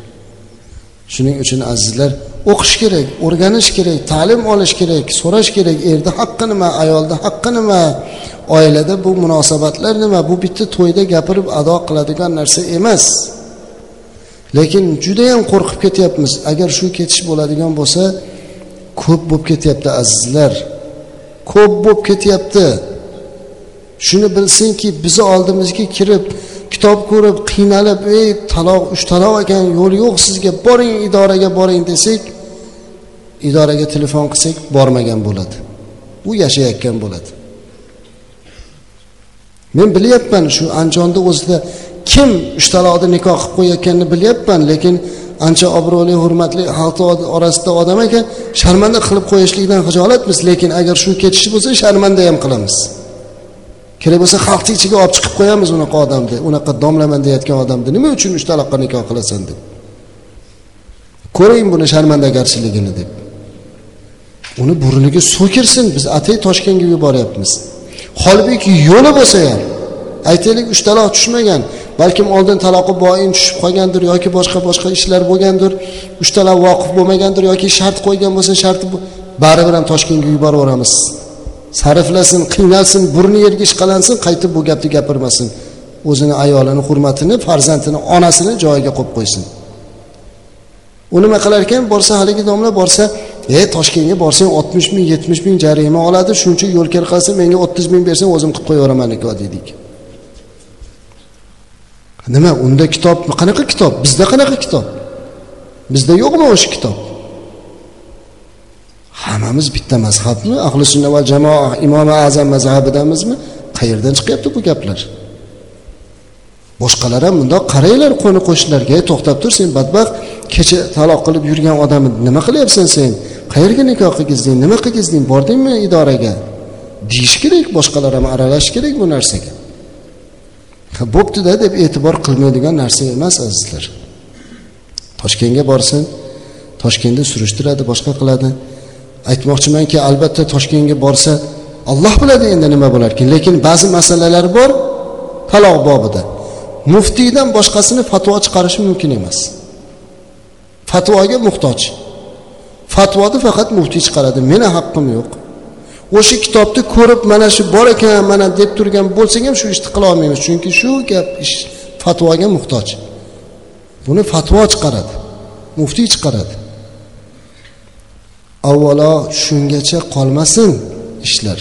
Shuning uchun azizlar o'qish kerak o'rganish kerak ta'lim olish kerak so'rash kerak erni haqqi nima ayolni haqqi nima oilada bu munosabatlar nima bu bitta to'yda gapirib ado qiladigan narsa emas. Lekin judayam qo'rqib ketyapmiz. Agar shu ketish bo'ladigan bo'lsa ko'p bo'lib ketyapti azizlar. Ko'p bo'lib ketyapti. Shuni bilsinki bizni oldimizga kirib kitob ko'rib qiynalib ey taloq uch taloq ekan yo'l yo'q sizga boring idoraga boring desak idoraga telefon qilsak bormagan bo'ladi. U yashayotgan bo'ladi. Men bilyapman shu andijonni o'zida kim uch taloqni nikoh qilib qo'yayotganini bilyapman lekin ancha obro'li hurmatli xalq orasida odam ekan sharmanda qilib qo'yishlikdan hijolatmiz lekin agar shu ketishi bo'lsa sharmanda ham qilamiz. Kerak bo'lsa xalqni ichiga olib chiqib qo'yamiz unaqa odamni unaqa domlaman deyayotgan odamni. Nima uchun uch taloqqa nikoh qilasan deb? Ko'ring buni sharmandagarchiligini deb. Uni burniga suv kirsin biz atay toshkentga yuboryapmiz. Holbuki yo'li bo'lsa ham aytaylik uch taloq tushmagan balkim oldin taloqi boin tushib qolgandir yoki boshqa boshqa ishlar bo'lgandir uch taloq voqif bo'lmagandir yoki shart qo'ygan bo'lsa sharti baribir ham toshkentga yuboraveramiz. Sarflasin qiynalsin burni yerga ishqalansin qaytib bu gapni gapirmasin. O'zini ayolini hurmatini farzandini onasini joyiga qo'yib qo'ysin. U nima qilar ekan? Borsa haligi domla borsa e toshkentga borsang oltmish ming yetmish ming jarima oladi shuncha yo'l yo'lkar qilsa menga o'ttiz ming bersang o'zim qilib qo'yaveraman aka deydik nima unda kitob qanaqa kitob? Bizda qanaqa kitob? Bizda yo'qmi o'sha kitob? Hammamiz bitta mazhabmi? Ahli sunna va jamoa imomi azam mazhabidamizmi? Qayerdan chiqyapti bu gaplar? Boshqalar ham bundoq qaranglar qo'ni qo'shnilarga to'xtab tur sen badbaxt kecha taloq qilib yurgan odamni nima qilyapsan sen? Qayerga nikoh qilgizding nima qilgizding bordingmi idoraga? Deyish kerak boshqalar ham aralashish kerak bu narsaga. Bo'ptida deb e'tibor qilmaydigan narsa emas azizlar. Toshkentga borsin toshkentda surishtiradi boshqa qiladi. Aytmoqchimanki albatta toshkentga borsa alloh biladi endi nima bo'larkan lekin ba'zi masalalar bor taloq bobida. Muftiydan boshqasini fatvo chiqarishi mumkin emas. Fatvoga muhtoj. Fatvoni faqat muftiy chiqaradi. Meni haqqim yo'q. O'sha kitobni ko'rib mana shu bor ekan mana deb turgan bo'lsak ham shu ishni qila olmaymiz. Chunki shu gap ish fatvoga muhtoj. Buni fatvo chiqaradi. Muftiy chiqaradi. Avvalo shungacha qolmasin ishlar.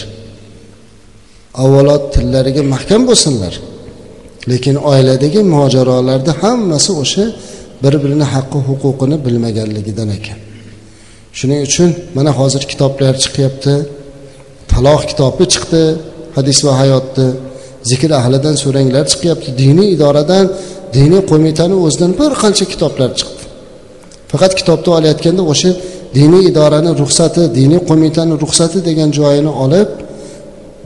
Avvalo tillariga mahkam bo'lsinlar. Lekin oiladagi mojarolarni hammasi o'sha bir birini haqqi huquqini bilmaganligidan ekan. Shuning uchun mana hozir kitoblar chiqyapti taloq kitobi chiqdi hadis va hayotni zikr ahlidan so'ranglar chiqyapti diniy idoradan diniy qo'mitani o'zidan bir qancha kitoblar chiqdi. Faqat kitobni olayotganda o'sha diniy idorani ruxsati diniy qo'mitani ruxsati degan joyini olib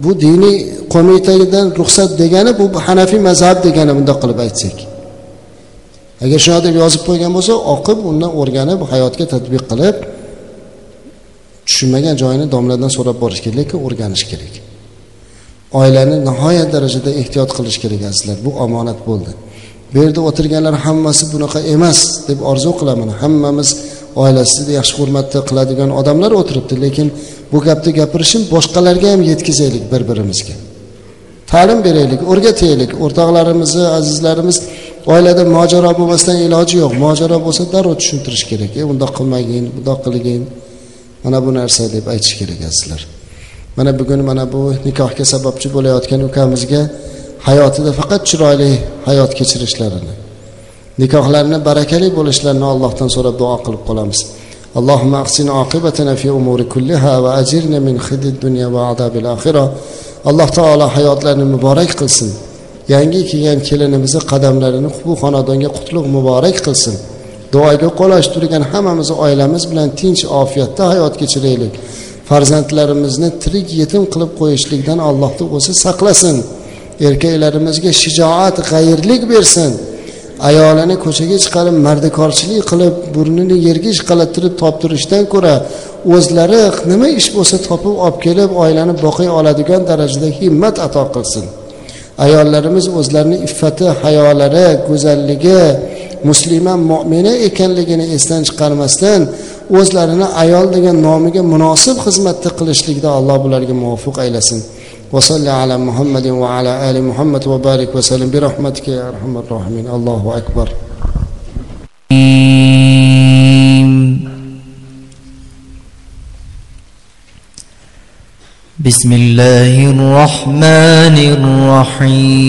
bu diniy qo'mitadan ruxsat degani bu hanafiy mazhab degani bundoq qilib aytsak. Agar shunaqa deb yozib qo'ygan bo'lsa o'qib undan o'rganib hayotga tadbiq qilib tushunmagan joyini domladan so'rab borish kerak lekin o'rganish kerak. Oilani nihoyat darajada ehtiyot qilish kerak azizlar bu omonat bo'ldi. Bu yerda o'tirganlar hammasi bunaqa emas deb orzu qilaman. Hammamiz oilasida yaxshi hurmatda qiladigan odamlar o'tiribdi lekin bu gapni gapirishim boshqalarga ham yetkazaylik bir birimizga ta'lim beraylik o'rgataylik. O'rtoqlarimizni azizlarimiz oilada mojaro bo'lmasdan iloji yo'q. Mojaro bo'lsa darrov tushuntirish kerak e undoq qilmagin bundoq qilgin. Mana bu narsa deb aytish kerak azizlar. Mana bugun mana bu nikohga sababchi bo'layotgan ukamizga hayotida faqat chiroyli hayot kechirishlarini nikohlarini barakali bo'lishlarini allohdan so'rab duo qilib qolamiz اللهم أحسن عاقبتنا في أمور كلها وأجرنا من خزي الدنيا وعذاب الآخرة alloh taolo hayotlarini muborak qilsin yangi kelgan kelinimizni qadamlarini bu xonadonga qutlug' muborak qilsin duoga qo'l turgan hammamiz oilamiz bilan tinch ofiyatda hayot kechiraylik farzandlarimizni tirik yetim qilib qo'yishlikdan allohni o'zi saqlasin Erkaklarimizga shijoat g'ayirlik bersin. Ayolini ko'chaga chiqarib mardikorchilik qilib burnini yerga ishqalattirib toptirishdan ko'ra o'zlari nima ish bo'lsa topib olib kelib oilani boqay oladigan darajada himmat ato qilsin. Ayollarimiz o'zlarini iffati hayolari go'zalligi muslima mo'mina ekanligini esdan chiqarmasdan o'zlarini ayol degan nomiga munosib xizmatda qilishlikda alloh bularga muvaffaq aylasin. وصل على محمد وعلى آل محمد وبارك وسلم برحمتك يا أرحم الراحمين. الله أكبر. بسم الله الرحمن الرحيم.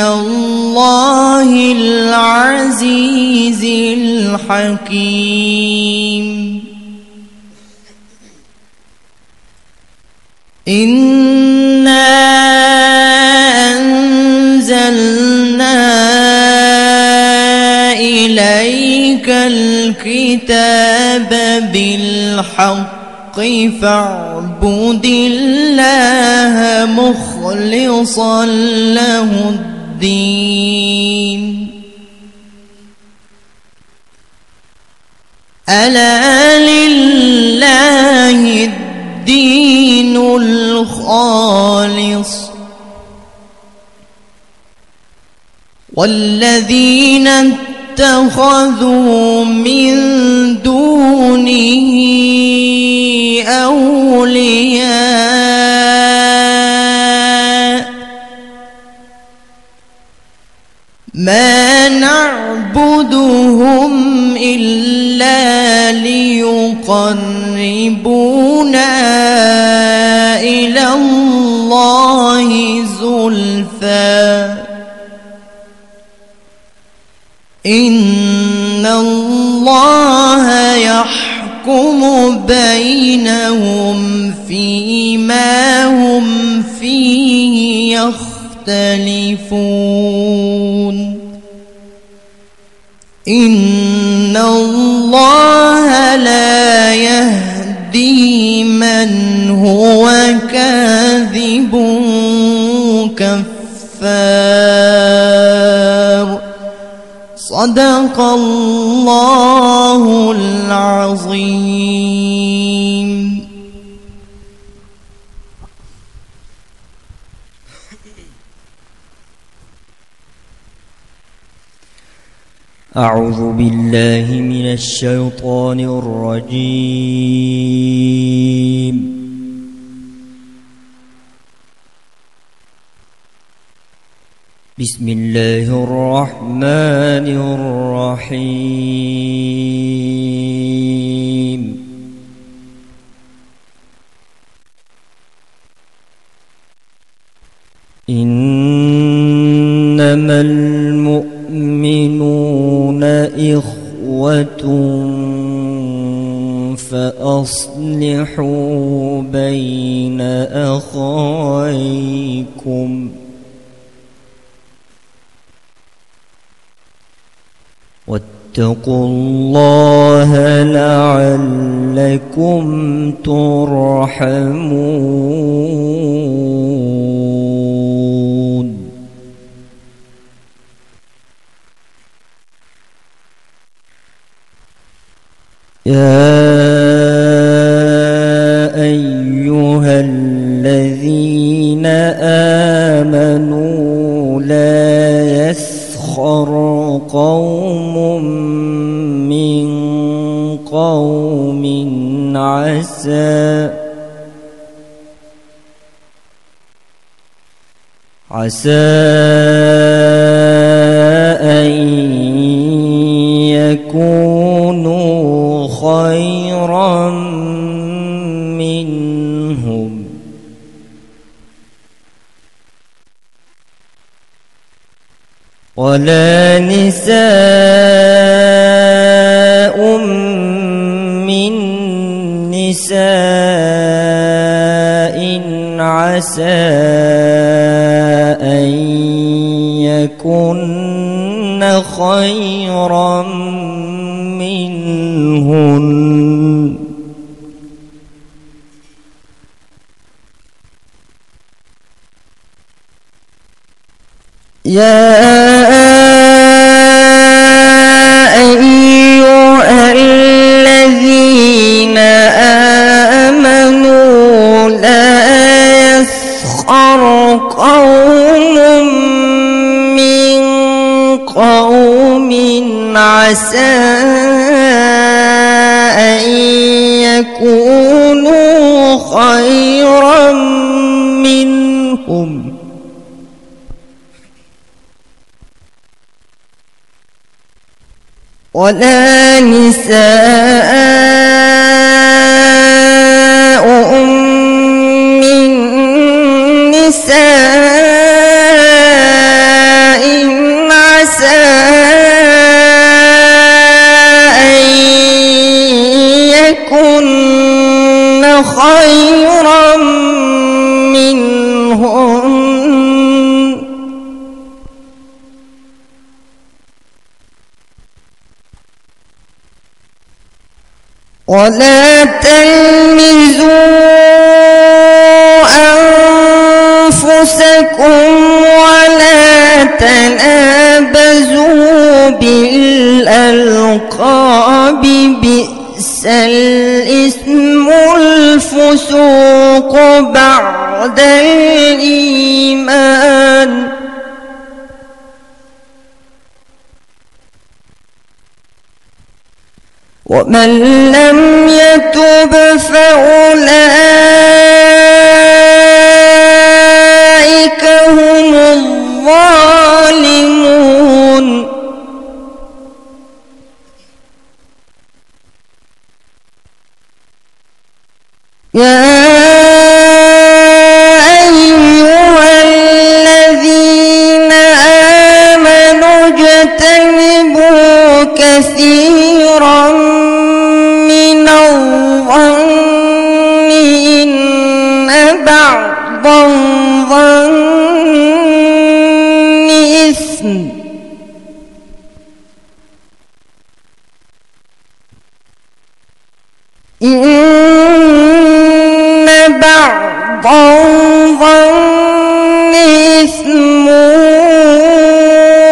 الله العزيز الحكيم. إنا أنزلنا إليك الكتاب بالحق فاعبد الله مخلصا له الدين. ألا لله الدين الخالص؟ والذين اتخذوا من دونه أولياء ما نعبدهم إلا ليقربونا إلى الله زلفى. إن الله يحكم بينهم فيما هم فيه يختلفون. إن الله لا يهدي من هو كاذب كفار. صدق الله العظيم. أعوذ بالله من الشيطان الرجيم. بسم الله الرحمن الرحيم. إنما المؤمنون إخوة فأصلحوا بين أخويكم واتقوا الله لعلكم ترحمون. يا أيها الذين آمنوا لا يسخر قوم من قوم عسى عسى أن يكونوا خيرا منهم. ولا نساء من نساء عسى أن يكن خيرا يعلمون. يا ولا ولا تلمزوا أنفسكم ولا تنابزوا بالألقاب بئس الاسم الفسوق بعد ومن لم يتب فأولئك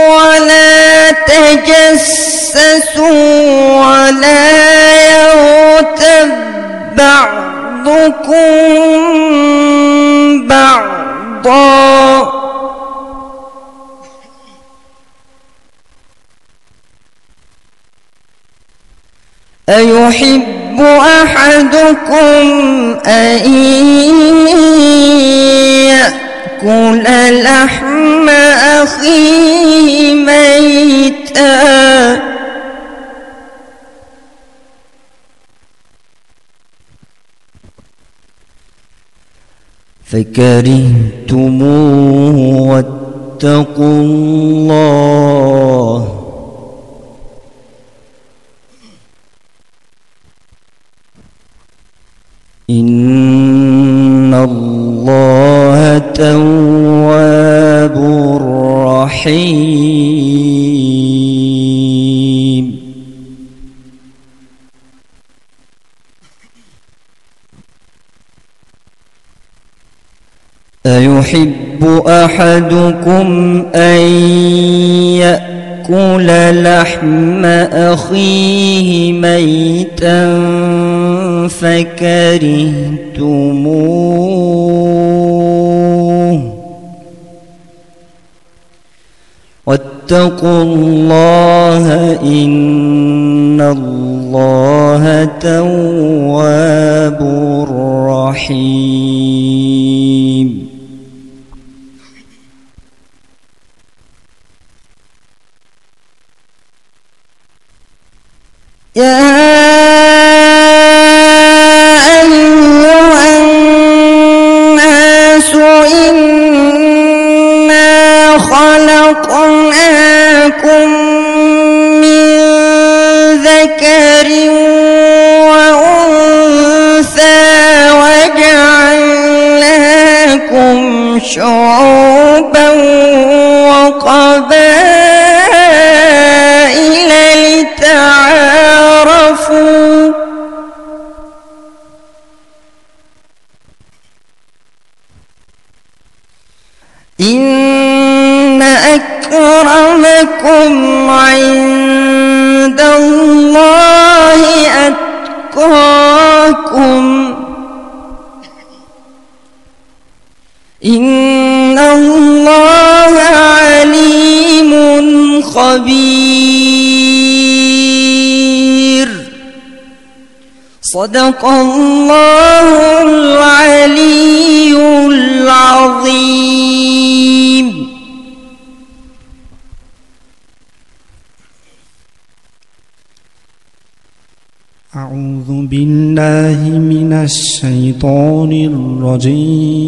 ولا تجسسوا ولا يغتب بعضكم بعضا. أيحب أحدكم أن يأكل لحم أخيه ميتا؟ فكرهتموه واتقوا الله. إن الله تواب رحيم أيحب أحدكم أن يأكل لحم أخيه ميتا فكرهتموه. واتقوا الله إن الله تواب صدق الله العلي العظيم. أعوذ بالله من الشيطان الرجيم.